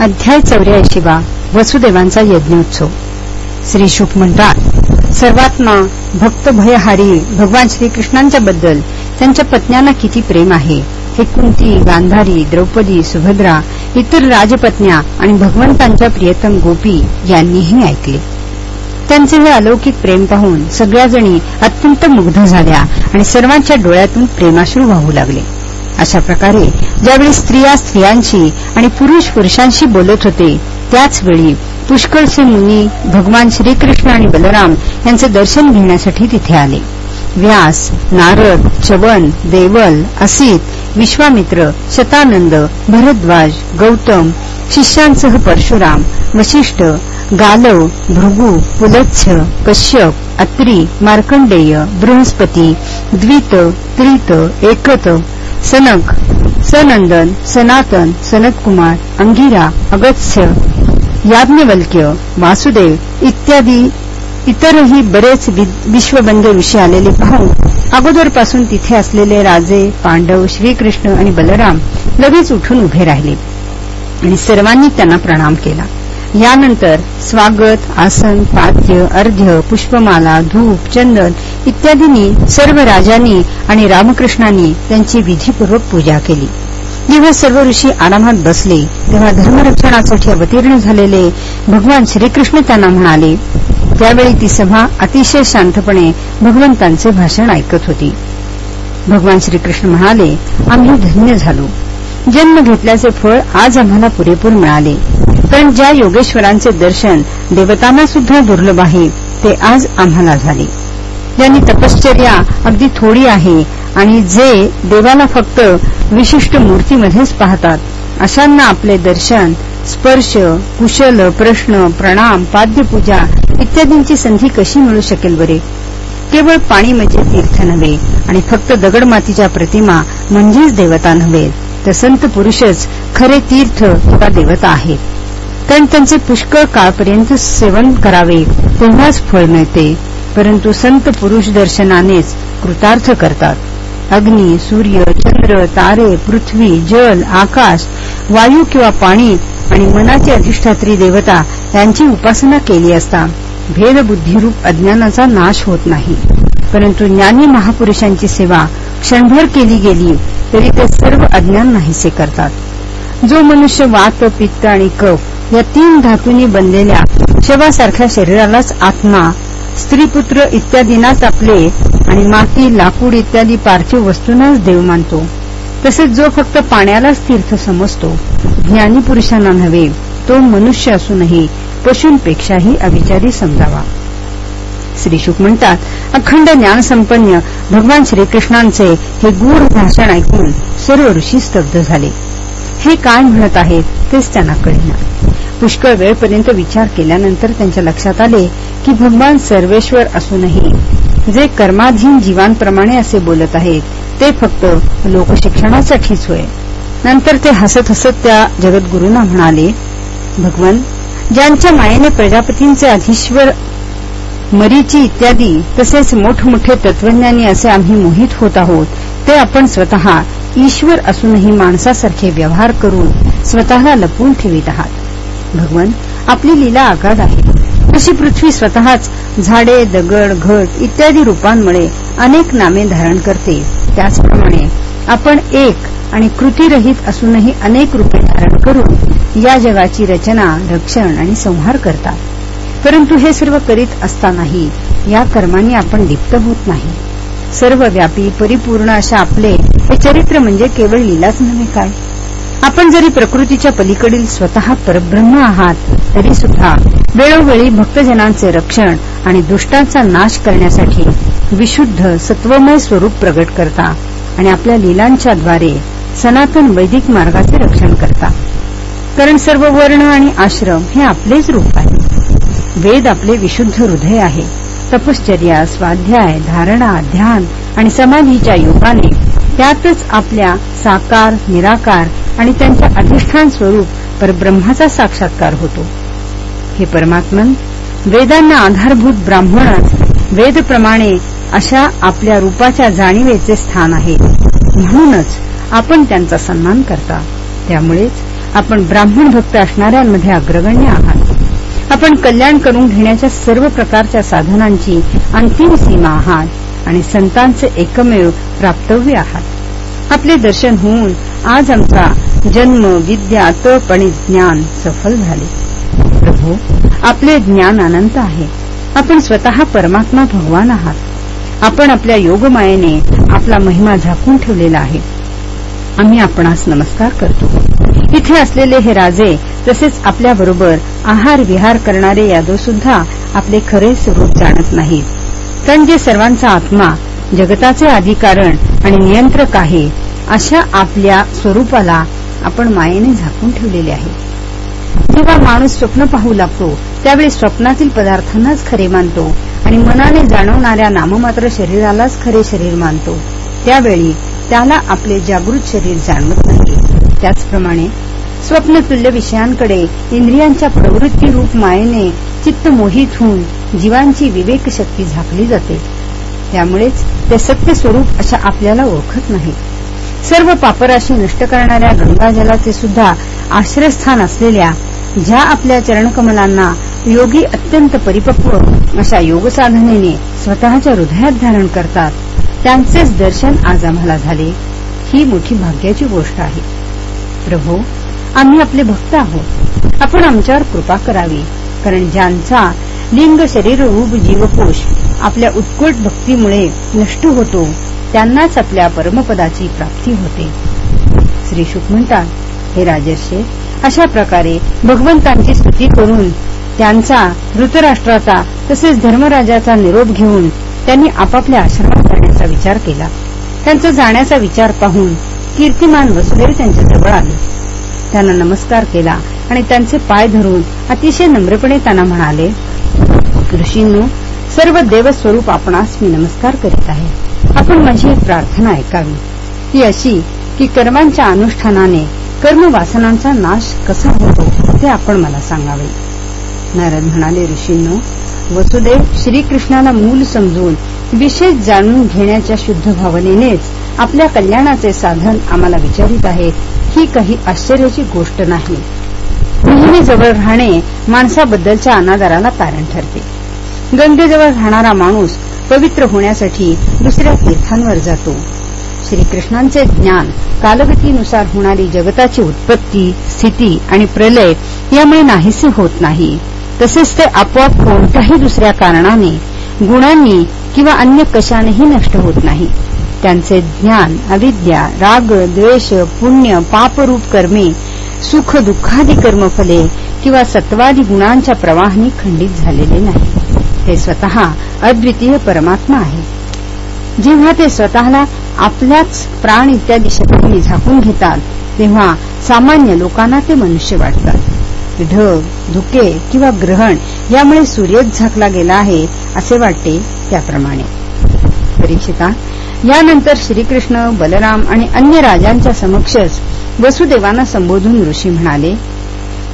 अध्याय चौऱ्याऐंशीवा वसुदेवांचा यज्ञोत्सव. श्री शुक म्हणतात सर्वात्मा भक्त भयहारी भगवान श्रीकृष्णांच्या बद्दल त्यांच्या पत्न्यांना किती प्रेम आहे? हे कुंती गांधारी द्रौपदी सुभद्रा इतर राजपत्न्या आणि भगवंतांच्या प्रियतम गोपी यांनीही ऐकले. त्यांचे हे अलौकिक प्रेम पाहून सगळ्या जणी अत्यंत मुग्ध झाल्या आणि सर्वांच्या डोळ्यातून प्रेमाश्रू वाहू लागले. अशा प्रकारे ज्यावेळी स्त्रिया स्त्रियांशी आणि पुरुष पुरुषांशी बोलत होते त्याचवेळी पुष्कळचे मुनी भगवान श्रीकृष्ण आणि बलराम यांचे दर्शन घेण्यासाठी तिथे आले. व्यास नारद चवन देवल असित विश्वामित्र शतानंद भरद्वाज गौतम शिष्यांसह परशुराम वशिष्ठ गालव भृगु पुलच्छ कश्यप अत्री मार्कंडेय बृहस्पती द्वित त्रित एकत सनक सनंदन सनातन सनतकुमार अंगिरा अगत्स्य याज्ञवल्क्य वासुदेव इत्यादी इतरही बरेच विश्वबंध विषय आलेले पाहून अगोदरपासून तिथे असलेले राजे पांडव श्रीकृष्ण आणि बलराम लगेच उठून उभे राहिले आणि सर्वांनी त्यांना प्रणाम केला. यानंतर स्वागत आसन पाद्य अर्ध्य पुष्पमाला धूप चंदन इत्यादींनी सर्व राजांनी आणि रामकृष्णांनी त्यांची विधीपूर्वक पूजा केली. जेव्हा सर्व ऋषी आरामात बसले तेव्हा धर्मरक्षणासाठी अवतीर्ण झालेले भगवान श्रीकृष्ण त्यांना म्हणाले त्यावेळी ती सभा अतिशय शांतपणे भगवंतांचे भाषण ऐकत होती. भगवान श्रीकृष्ण म्हणाले आम्ही धन्य झालो. जन्म घेतल्याचे फळ आज आम्हाला पुरेपूर मिळाले. पण ज्या योगेश्वरांचे दर्शन देवतांना सुद्धा दुर्लभ आहे ते आज आम्हाला झाले. ज्यांनी तपश्चर्या अगदी थोडी आहे आणि जे देवाला फक्त विशिष्ट मूर्तीमध्येच पाहतात अशांना आपले दर्शन स्पर्श कुशल प्रश्न प्रणाम पाद्यपूजा इत्यादींची संधी कशी मिळू शकेल बरे? केवळ पाणी म्हणजे तीर्थ नव्हे आणि फक्त दगडमातीच्या प्रतिमा म्हणजेच देवता नव्हे तर संत पुरुषच खरे तीर्थ किंवा देवता आहेत. कारण त्यांचे पुष्कळ काळपर्यंत सेवन करावे तेव्हाच फळ मिळते. परंतु संत पुरुष दर्शनानेच कृतार्थ करतात. अग्नी सूर्य चंद्र तारे पृथ्वी जल आकाश वायू किंवा पाणी आणि मनाची अधिष्ठात्री देवता यांची उपासना केली असता भेदबुद्धीरूप अज्ञानाचा नाश होत नाही. परंतु ज्ञानी महापुरुषांची सेवा क्षणभर केली गेली तरी ते सर्व अज्ञान नाहीसे करतात. जो मनुष्य वात पित्त आणि कफ या तीन धातूंनी बनलेल्या शवासारख्या शरीरालाच आत्मा स्त्रीपुत्र इत्यादींनाच आपले आणि माती लाकूड इत्यादी पार्थिव वस्तूंनाच देव मानतो. तसेच जो फक्त पाण्यालाच तीर्थ समजतो. ज्ञानी पुरुषांना नव्हे तो मनुष्य असूनही पशूंपेक्षाही अविचारी समजावा. श्री शुक म्हणतात अखंड ज्ञानसंपन्न भगवान श्रीकृष्णांचे हे गूढ भाषण ऐकून सर्व ऋषी स्तब्ध झाले. हे काय म्हणत आहेत तेच त्यांना कळेना पुष्कळ वेळपर्यंत विचार केल्यानंतर त्यांच्या लक्षात आले की भगवान सर्वेश्वर असूनही जे कर्माधीन जीवांप्रमाणे असे बोलत आहेत ते फक्त लोकशिक्षणासाठीच होय. नंतर ते हसत हसत त्या जगद्गुरूंना म्हणाले भगवान ज्यांच्या मायेने प्रजापतींचे अधीश्वर मरीची इत्यादी तसेच मोठमोठे तत्वज्ञानी असे आम्ही मोहित होत आहोत ते आपण स्वतः ईश्वर असूनही माणसासारखे व्यवहार करून स्वतःला लपवून ठेवित आहात. भगवान आपली लीला आगाध आहे. अशी पृथ्वी स्वतःच झाडे दगड घट इत्यादी रूपांमुळे अनेक नामे धारण करते. त्याचप्रमाणे आपण एक आणि कृतीरहित असूनही अनेक रूपे धारण करून या जगाची रचना रक्षण आणि संहार करतात परंतु हे सर्व करीत असतानाही या कर्मांनी आपण लिप्त होत नाही. सर्वव्यापी परिपूर्ण अशा आपले हे चरित्र म्हणजे केवळ लीलाच नव्हे काय? आपण जरी प्रकृतीच्या पलीकडील स्वतः परब्रह्म आहात तरी सुद्धा वेळोवेळी भक्तजनांचे रक्षण आणि दुष्टांचा नाश करण्यासाठी विशुद्ध सत्वमय स्वरूप प्रगट करता आणि आपल्या लीलांच्याद्वारे सनातन वैदिक मार्गाचे रक्षण करता. कारण सर्व वर्ण आणि आश्रम हे आपलेच रूप आहे. वेद आपले विशुद्ध हृदय आहे. तपश्चर्या स्वाध्याय धारणा ध्यान आणि समाधीच्या योगाने त्यातच आपल्या साकार निराकार आणि त्यांच्या अधिष्ठान स्वरूप परब्रह्माचा साक्षात्कार होतो. हे परमात्मन वेदांना आधारभूत ब्राह्मणच वेदप्रमाणे अशा आपल्या रूपाच्या जाणीवेचे स्थान आहे. म्हणूनच आपण त्यांचा सन्मान करता. त्यामुळेच आपण ब्राह्मण भक्त असणाऱ्यांमध्ये अग्रगण्य आहात. आपण कल्याण करून घेण्याच्या सर्व प्रकारच्या साधनांची अंतिम सीमा आहात आणि संतांचे एकमेव प्राप्तव्य आहात. आपले दर्शन होऊन आज आमचा जन्म विद्या तप आणि ज्ञान सफल झाले. प्रभू आपले ज्ञान अनंत आहे. आपण स्वतः परमात्मा भगवान आहात. आपण आपल्या योगमायेने आपला महिमा झाकून ठेवलेला आहे. आम्ही आपणास नमस्कार करतो. इथे असलेले हे राजे तसेच आपल्याबरोबर आहार विहार करणारे यादव सुद्धा आपले खरे स्वरूप जाणत नाहीत. कारण जे सर्वांचा आत्मा जगताचे अधिकारण आणि नियंत्रक आहे अशा आपल्या स्वरूपाला आपण मायेने झाकून ठेवलेले आहे. जेव्हा माणूस स्वप्न पाहू लागतो त्यावेळी स्वप्नातील पदार्थांनाच खरे मानतो आणि मनाने जाणवणाऱ्या नाममात्र शरीरालाच खरे शरीर मानतो. त्यावेळी त्याला आपले जागृत शरीर जाणवत नाही. त्याचप्रमाणे स्वप्नतुल्य विषयांकडे इंद्रियांच्या प्रवृत्ती रूप मायेने चित्त मोहित होऊन जीवांची विवेक शक्ती झाकली जाते. त्यामुळेच ते सत्य स्वरूप अशा आपल्याला ओळखत नाही. सर्व पापराशी नष्ट करणाऱ्या गंगाजलाचे सुद्धा आश्रयस्थान असलेल्या ज्या आपल्या चरणकमलांना योगी अत्यंत परिपक्व अशा योगसाधनेने स्वतःच्या हृदयात धारण करतात त्यांचेच दर्शन आज आम्हाला झाले. ही मोठी भाग्याची गोष्ट आहे. प्रभू आम्ही आपले भक्त आहोत. आपण आमच्यावर कृपा करावी. कारण ज्यांचा लिंग शरीर रूप जीवकोश आपल्या उत्कट भक्तीमुळे नष्ट होतो त्यांनाच आपल्या परमपदाची प्राप्ती होते. श्री शुक म्हणतात हे राजर्षे अशा प्रकारे भगवंतांची स्तुती करून त्यांचा धृतराष्ट्राचा तसेच धर्मराजाचा निरोप घेऊन त्यांनी आपापल्या आश्रमात जाण्याचा विचार केला. त्यांचा जाण्याचा विचार पाहून कीर्तिमान वसुदेव त्यांच्याजवळ आले. त्यांना नमस्कार केला आणि त्यांचे पाय धरून अतिशय नम्रपणे त्यांना म्हणाले ऋषींनो सर्व देवस्वरूप आपणास मी नमस्कार करीत आहे. आपण माझी एक प्रार्थना ऐकावी. ती अशी की कर्मांच्या अनुष्ठानाने कर्मवासनांचा नाश कसा होतो ते आपण मला सांगावे. नारद म्हणाले ऋषींनो वसुदेव श्रीकृष्णाला मूल समजून विशेष जाणून घेण्याच्या शुद्ध भावनेनेच आपल्या कल्याणाचे साधन आम्हाला विचारित आहे ही काही आश्चर्याची गोष्ट नाही. नेहमीजवळ राहणे माणसाबद्दलच्या अनादाराला कारण ठरते. गंगेजवळ राहणारा माणूस पवित्र होण्यासाठी दुसऱ्या तीर्थांवर जातो. श्रीकृष्णांचे ज्ञान कालगतीनुसार होणारी जगताची उत्पत्ती स्थिती आणि प्रलय यामुळे नाहीसे होत नाही. तसेच ते आपोआप कोणत्याही दुसऱ्या कारणाने गुणांनी किंवा अन्य कशानेही नष्ट होत नाही. त्यांचे ज्ञान अविद्या राग द्वेष पुण्य पापरूप कर्मे सुख दुःखादी कर्मफले किंवा सत्वादी गुणांच्या प्रवाहाने खंडित झालेले नाही. हे स्वतः अद्वितीय परमात्मा आहे. जेव्हा ते स्वतःला आपल्याच प्राण इत्यादी शक्तीने झाकून घेतात तेव्हा सामान्य लोकांना ते मनुष्य वाटतात. ढग धुके किंवा ग्रहण यामुळे सूर्यच झाकला गेला आहे असे वाटते त्याप्रमाणे. परीक्षिता यानंतर श्रीकृष्ण बलराम आणि अन्य राजांच्या समक्षच वसुदेवांना संबोधून ऋषी म्हणाले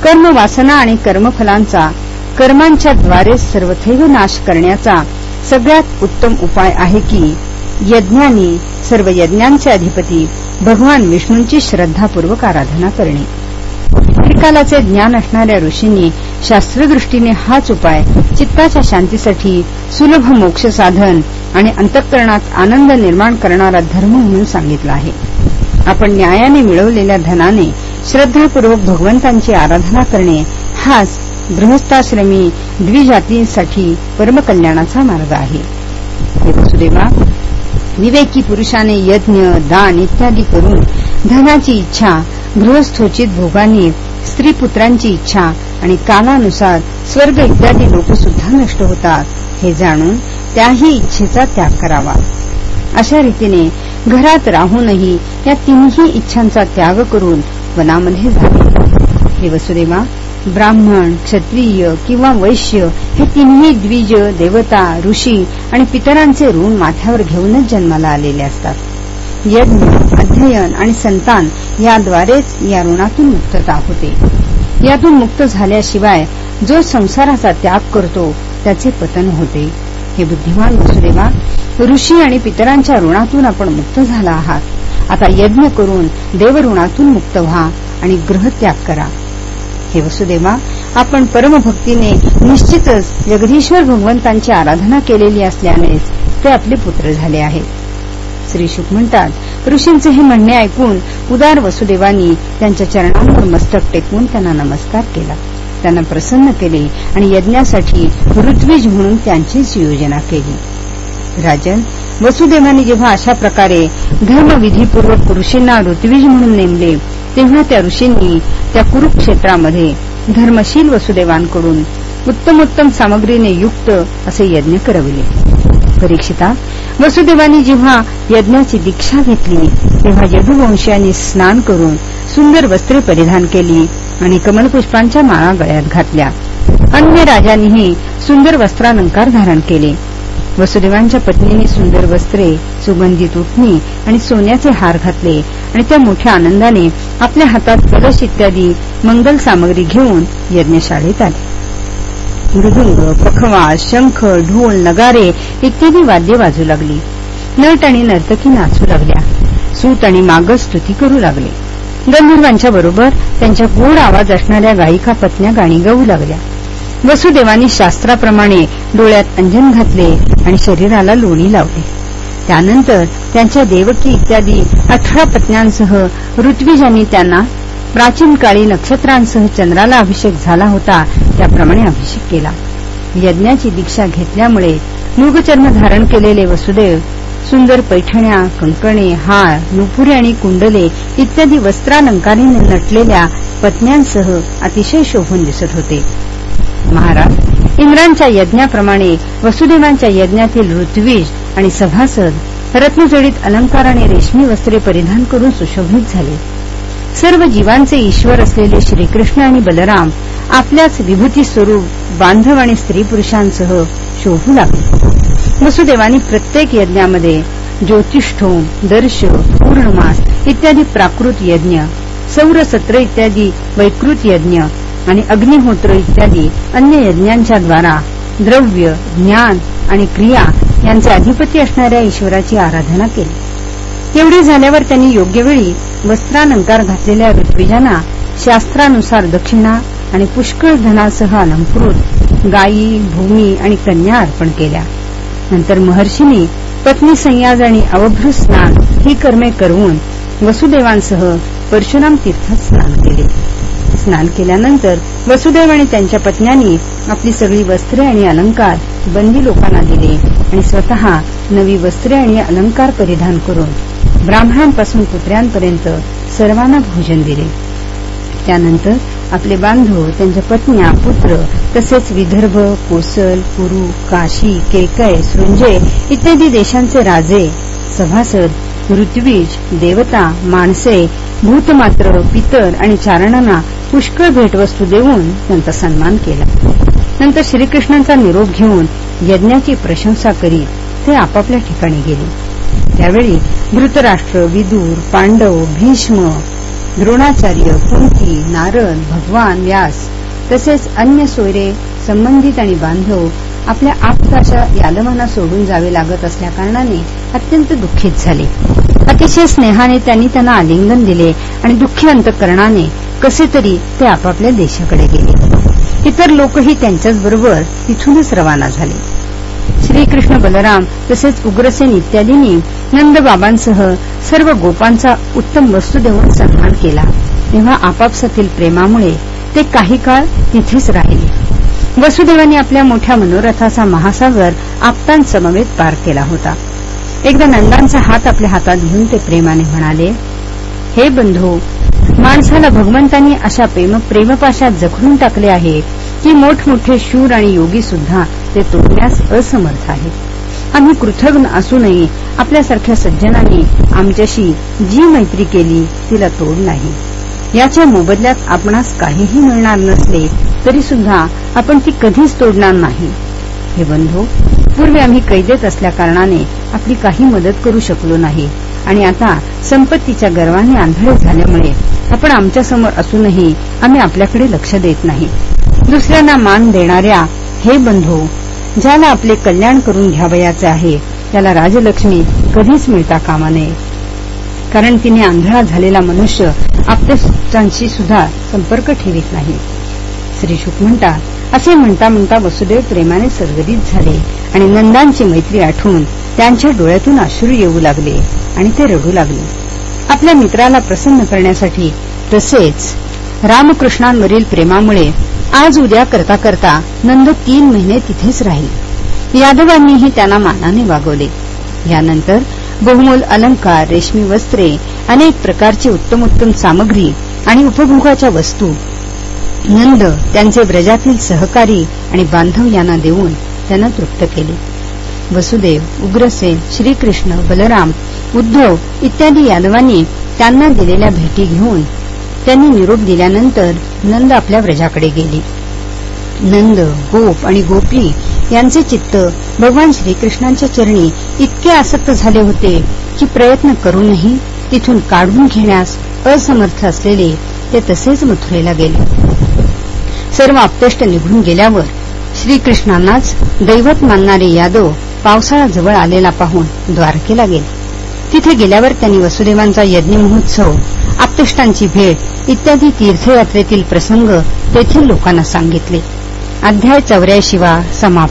कर्म वासना आणि कर्मफलांचा कर्मांच्या द्वारे सर्वथैव नाश करण्याचा सगळ्यात उत्तम उपाय आहे की यज्ञांनी सर्व यज्ञांचे अधिपती भगवान विष्णूंची श्रद्धापूर्वक आराधना करणे. त्रिकालाचे ज्ञान असणाऱ्या ऋषींनी शास्त्रदृष्टीने हाच उपाय चित्ताच्या शांतीसाठी सुलभ मोक्ष साधन आणि अंतःकरणात आनंद निर्माण करणारा धर्म म्हणून सांगितला आहे. आपण न्यायाने मिळवलेल्या धनाने श्रद्धापूर्वक भगवंतांची आराधना करणे हाच गृहस्थाश्रमी द्विजातींसाठी परमकल्याणाचा मार्ग आहे. वसुदेवा विवेकी पुरुषाने यज्ञ दान इत्यादी करून धनाची इच्छा गृहस्थोचित भोगाने स्त्री पुत्रांची इच्छा आणि कालानुसार स्वर्ग इत्यादी लोक सुद्धा नष्ट होतात हे जाणून त्याही इच्छेचा त्याग करावा. अशा रीतीने घरात राहूनही या तिन्ही इच्छांचा त्याग करून वनामध्ये जावे. हे वसुदेवा ब्राह्मण क्षत्रिय किंवा वैश्य हे तिन्ही द्विज देवता ऋषी आणि पितरांचे ऋण माथ्यावर घेऊनच जन्माला आलेले असतात. यज्ञ अध्ययन आणि संतान याद्वारेच या ऋणातून मुक्तता होते. यातून मुक्त झाल्याशिवाय जो संसाराचा त्याग करतो त्याचे पतन होते. हे बुद्धिमान वसुदेवा ऋषी आणि पितरांच्या ऋणातून आपण मुक्त झाला आहात. आता यज्ञ करून देवऋणातून मुक्त व्हा आणि ग्रहत्याग करा. हे वसुदेवा आपण परमभक्तीने निश्चितच जगदीश्वर भगवंतांची आराधना केलेली असल्यानेच ते आपले पुत्र झाले आहेत. श्री शुक म्हणतात ऋषींचे हे म्हणणे ऐकून उदार वसुदेवांनी त्यांच्या चरणांवर मस्तक टेकवून त्यांना नमस्कार केला. त्यांना प्रसन्न केले आणि यज्ञासाठी ऋत्विज म्हणून त्यांचीच योजना केली. राजन वसुदेवानी जेव्हा अशा प्रकारे धर्मविधीपूर्वक ऋषींना ऋत्विज म्हणून नेमले तेव्हा त्या ऋषींनी त्या कुरुक्षेत्रामध्ये धर्मशील वसुदेवांकडून उत्तमोत्तम सामग्रीने युक्त असे यज्ञ करविले. परीक्षिता वसुदेवानी जेव्हा यज्ञाची दीक्षा घेतली तेव्हा यदुवंशांनी स्नान करून सुंदर वस्त्रे परिधान केली आणि कमलपुष्पांच्या माळा गळ्यात घातल्या. अन्य राजांनीही सुंदर वस्त्रालंकार धारण केले. वसुदेवांच्या पत्नीने सुंदर वस्त्रे सुगंधित उठणी आणि सोन्याचे हार घातले आणि त्या मोठ्या आनंदाने आपल्या हातात कलश इत्यादी मंगल सामग्री घेऊन यज्ञशाळेत आले. मृदुंग पखवा शंख ढोल नगारे इत्यादी वाद्य वाजू लागली. नट आणि नर्तकी नाचू लागल्या. सूत आणि मागस स्तुती करू लागले. गंधर्वांच्या बरोबर त्यांच्या गोड आवाज असणाऱ्या गायिका पत्न्या गाणी गाऊ लागल्या. वसुदेवानी शास्त्राप्रमाणे डोळ्यात अंजन घातले आणि शरीराला लोणी लावले. त्यानंतर त्यांच्या देवकी इत्यादी अठरा पत्न्यांसह ऋत्विजांनी त्यांना प्राचीन काळी नक्षत्रांसह चंद्राला अभिषेक झाला होता त्याप्रमाणे अभिषेक केला. यज्ञाची दीक्षा घेतल्यामुळे मृगचर्म धारण केलेले वसुदेव सुंदर पैठण्या कंकणे हार नुपुरे आणि कुंडले इत्यादी वस्त्रालंकारीने नटलेल्या पत्न्यांसह अतिशय शोभून दिसत होते. महाराज इंद्रांच्या यज्ञाप्रमाणे वसुदेवांच्या यज्ञातील ऋत्विज आणि सभासद रत्नजडीत अलंकार आणि रेशमी वस्त्रे परिधान करून सुशोभित झाले. सर्व जीवांचे ईश्वर असलेले श्रीकृष्ण आणि बलराम आपल्याच विभूती स्वरूप बांधव आणि स्त्री पुरुषांसह शोभू लागले. वसुदेवानी प्रत्येक यज्ञामध्ये ज्योतिष्ठोम दर्श पूर्णमास इत्यादी प्राकृत यज्ञ सौरसत्र इत्यादी वैकृत यज्ञ आणि अग्निहोत्र इत्यादी अन्य यज्ञांच्या द्वारा द्रव्य ज्ञान आणि क्रिया यांचे अधिपती असणाऱ्या ईश्वराची आराधना केली. एवढे झाल्यावर त्यांनी योग्य वेळी वस्त्रालंकार घातलेल्या ऋत्विजांना शास्त्रानुसार दक्षिणा आणि पुष्कळ धनासह अलंकृत गायी भूमी आणि कन्या अर्पण केल्या. नंतर महर्षींनी पत्नी संयाज आणि अवभ्र स्नान ही कर्मे करून वसुदेवांसह परशुराम तीर्थात स्नान केले. स्नान केल्यानंतर वसुदेव आणि त्यांच्या पत्न्यांनी आपली सगळी वस्त्रे आणि अलंकार बंदी लोकांना दिले आणि स्वतः नवी वस्त्रे आणि अलंकार परिधान करून ब्राह्मणांपासून कुत्र्यांपर्यंत सर्वांना भोजन दिले. त्यानंतर आपले बांधव त्यांच्या पत्न्या पुत्र तसेच विदर्भ कोसल कुरु काशी केकय सृंजय इत्यादी देशांचे राजे सभासद ऋत्विज देवता माणसे भूतमात्र पितर आणि चारणांना पुष्कळ भेटवस्तू देऊन त्यांचा सन्मान केला. नंतर श्रीकृष्णांचा निरोप घेऊन यज्ञाची प्रशंसा करीत ते आपापल्या ठिकाणी गेले. त्यावेळी धृतराष्ट्र विदूर पांडव भीष्म द्रोणाचार्य कुंती नारद भगवान व्यास तसेच अन्य सोयरे संबंधित आणि बांधव आपल्या आपताच्या यालमाना सोडून जावे लागत असल्याकारणाने अत्यंत दुःखित झाले. अतिशय स्नेहाने त्यांनी त्यांना आलिंगन दिले आणि दुःखी अंतकरणाने कसे तरी ते आपापल्या देशाकडे गेले. इतर लोकही त्यांच्याचबरोबर तिथूनच रवाना झाले. श्रीकृष्ण बलराम तसेच उग्रसेन इत्यादींनी नंदबाबांसह सर्व गोपांचा उत्तम वस्तू देऊन सन्मान केला. तेव्हा आपापसातील प्रेमामुळे ते काही काळ तिथेच राहिले. वसुदेवांनी आपल्या मोठ्या मनोरथाचा महासागर आपतांसमवेत पार केला होता. एकदा नंदांचा हात आपल्या हातात घेऊन ते प्रेमाने म्हणाले हे बंधू माणसाला भगवंतांनी अशा प्रेमपाशात जखडून टाकले आहे की मोठमोठे शूर आणि योगी सुद्धा ते तोडण्यास असमर्थ आहेत. आम्ही कृतज्ञ असूनही आपल्यासारख्या सज्जनांनी आमच्याशी जी मैत्री केली तिला तोड नाही. याच्या मोबदल्यात आपणास काहीही मिळणार नसले तरी सुद्धा आपण ती कधीच तोडणार नाही. हे बंधू पूर्वी आम्ही कैदेत असल्याकारणाने आपली काही मदत करू शकलो नाही आणि आता संपत्तीच्या गर्वाने आंधळे झाल्यामुळे आपण आमच्यासमोर असूनही आम्ही आपल्याकडे लक्ष देत नाही. दुसऱ्यांना मान देणाऱ्या हे बंधू ज्याला आपले कल्याण करून घ्यावयाचे आहे त्याला राजलक्ष्मी कधीच मिळता कामा नये. कारण तिने आंधळा झालेला मनुष्य आपल्याशी सुद्धा संपर्क ठेवित नाही. श्री शुक म्हणतात असे म्हणता म्हणता वसुदेव प्रेमाने सरगरीत झाले आणि नंदांची मैत्री आठवून त्यांच्या डोळ्यातून अश्रू येऊ लागले आणि ते रडू लागले. आपल्या मित्राला प्रसन्न करण्यासाठी तसेच रामकृष्णांवरील प्रेमामुळे आज उद्या करता करता नंद तीन महिने तिथेच राहील. यादवांनीही त्यांना मानाने वागवले. यानंतर बहुमोल अलंकार रेशमी वस्त्रे अनेक प्रकारची उत्तमोत्तम सामग्री आणि उपभोगाच्या वस्तू नंद त्यांचे ब्रजातील सहकारी आणि बांधव यांना देऊन त्यांना तृप्त केले. वसुदेव उग्रसेन श्रीकृष्ण बलराम उद्धव इत्यादी यादवांनी त्यांना दिलेल्या भेटी घेऊन त्यांनी निरोप दिल्यानंतर नंद आपल्या व्रजाकडे गेली. नंद गोप आणि गोपी यांचे चित्त भगवान श्रीकृष्णांच्या चरणी इतके आसक्त झाले होते की प्रयत्न करूनही तिथून काढून घेण्यास असमर्थ असलेले ते तसेच मथुरेला गेले. सर्व आपतेष्ट निघून गेल्यावर श्रीकृष्णांनाच दैवत मानणारे यादव पावसाळा जवळ आलेला पाहून द्वारकेला गेले. तिथे गेल्यावर त्यांनी वसुदेवांचा यज्ञ महोत्सव आपतेष्टांची भेट इत्यादी तीर्थयात्रेतील प्रसंग तेथील लोकांना सांगितले. अध्याय चौऱ्याशिवा समाप्त.